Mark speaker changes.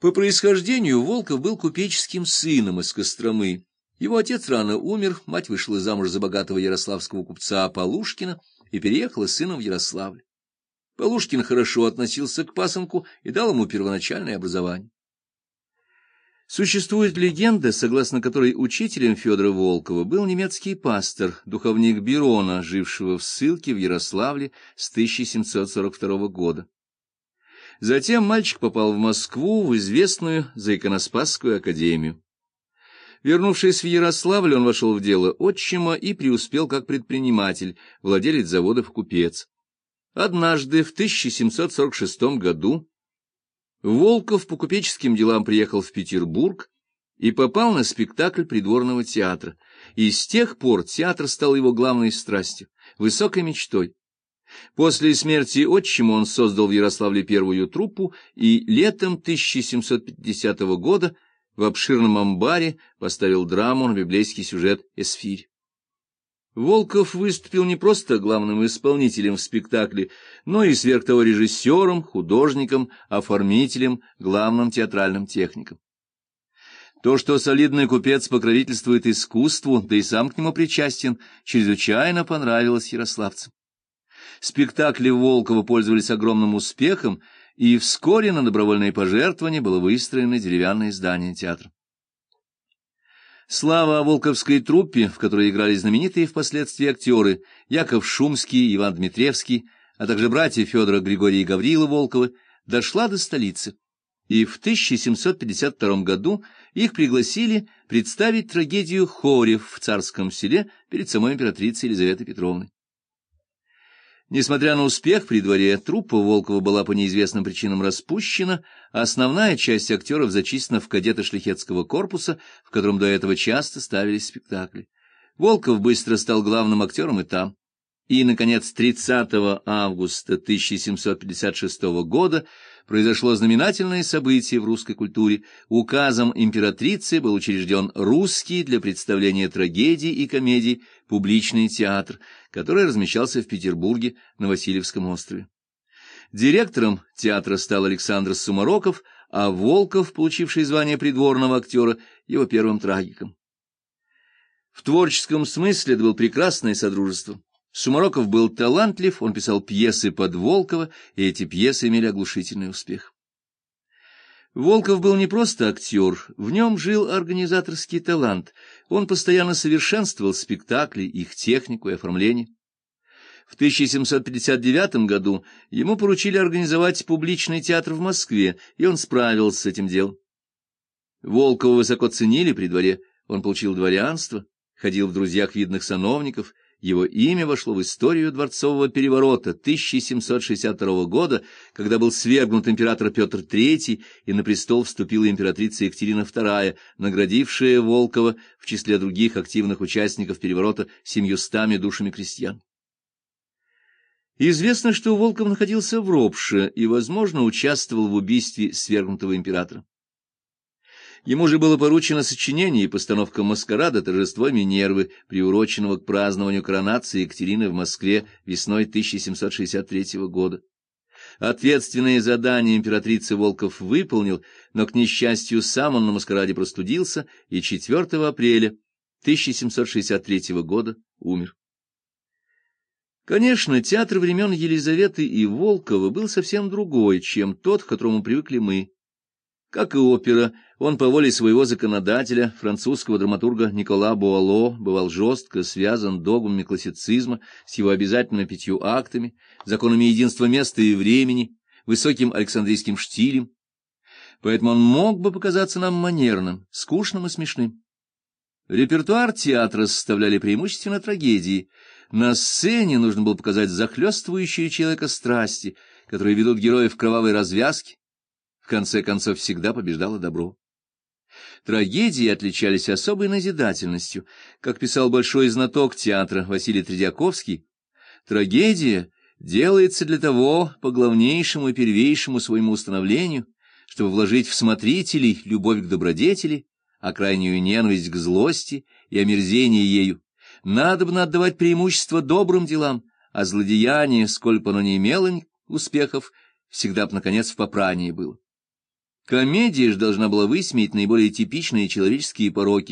Speaker 1: По происхождению Волков был купеческим сыном из Костромы. Его отец рано умер, мать вышла замуж за богатого ярославского купца Полушкина и переехала с сыном в Ярославль. Полушкин хорошо относился к пасынку и дал ему первоначальное образование. Существует легенда, согласно которой учителем Федора Волкова был немецкий пастор, духовник Бирона, жившего в ссылке в Ярославле с 1742 года. Затем мальчик попал в Москву, в известную Заиконоспасскую академию. Вернувшись в Ярославль, он вошел в дело отчима и преуспел как предприниматель, владелец заводов купец. Однажды, в 1746 году, Волков по купеческим делам приехал в Петербург и попал на спектакль придворного театра, и с тех пор театр стал его главной страстью, высокой мечтой. После смерти отчима он создал в Ярославле первую труппу и летом 1750 года в обширном амбаре поставил драму на библейский сюжет «Эсфирь». Волков выступил не просто главным исполнителем в спектакле, но и сверх того режиссером, художником, оформителем, главным театральным техником. То, что солидный купец покровительствует искусству, да и сам к нему причастен, чрезвычайно понравилось ярославцам. Спектакли Волкова пользовались огромным успехом, и вскоре на добровольные пожертвования было выстроено деревянное здание театра. Слава о волковской труппе, в которой играли знаменитые впоследствии актеры Яков Шумский, Иван Дмитриевский, а также братья Федора, Григория и Гаврила Волковы, дошла до столицы. И в 1752 году их пригласили представить трагедию Хорев в царском селе перед самой императрицей Елизаветой Петровной. Несмотря на успех при дворе, труппа Волкова была по неизвестным причинам распущена, а основная часть актеров зачислена в кадеты шляхетского корпуса, в котором до этого часто ставились спектакли. Волков быстро стал главным актером и там. И, наконец, 30 августа 1756 года произошло знаменательное событие в русской культуре. Указом императрицы был учрежден русский для представления трагедий и комедий публичный театр, который размещался в Петербурге на Васильевском острове. Директором театра стал Александр Сумароков, а Волков, получивший звание придворного актера, его первым трагиком. В творческом смысле это было прекрасное содружество. Сумароков был талантлив, он писал пьесы под Волкова, и эти пьесы имели оглушительный успех. Волков был не просто актер, в нем жил организаторский талант. Он постоянно совершенствовал спектакли, их технику и оформление. В 1759 году ему поручили организовать публичный театр в Москве, и он справился с этим делом. Волкова высоко ценили при дворе, он получил дворянство, ходил в друзьях видных сановников — его имя вошло в историю дворцового переворота 1762 года, когда был свергнут император Петр III, и на престол вступила императрица Екатерина II, наградившая Волкова в числе других активных участников переворота семьюстами душами крестьян. Известно, что Волков находился в Ропше и, возможно, участвовал в убийстве свергнутого императора. Ему же было поручено сочинение и постановка маскарада торжества Минервы, приуроченного к празднованию коронации Екатерины в Москве весной 1763 года. Ответственное задание императрицы Волков выполнил, но, к несчастью, сам он на маскараде простудился и 4 апреля 1763 года умер. Конечно, театр времен Елизаветы и Волкова был совсем другой, чем тот, к которому привыкли мы. Как и опера, он по воле своего законодателя, французского драматурга Никола Буало, бывал жестко связан догмами классицизма с его обязательно пятью актами, законами единства места и времени, высоким александрийским штилем. Поэтому он мог бы показаться нам манерным, скучным и смешным. Репертуар театра составляли преимущественно трагедии. На сцене нужно было показать захлестывающие человека страсти, которые ведут героев в кровавой развязке, конце концов всегда побеждало добро. Трагедии отличались особой назидательностью. Как писал большой знаток театра Василий Тредяковский, трагедия делается для того, по главнейшему и первейшему своему установлению, чтобы вложить в смотрителей любовь к добродетели, а крайнюю ненависть к злости и омерзение ею. Надо бы отдавать преимущество добрым делам, а злодеяние, сколько бы оно ни имело успехов, всегда бы, наконец, в попрании было. Комедия же должна была высмеять наиболее типичные человеческие пороки,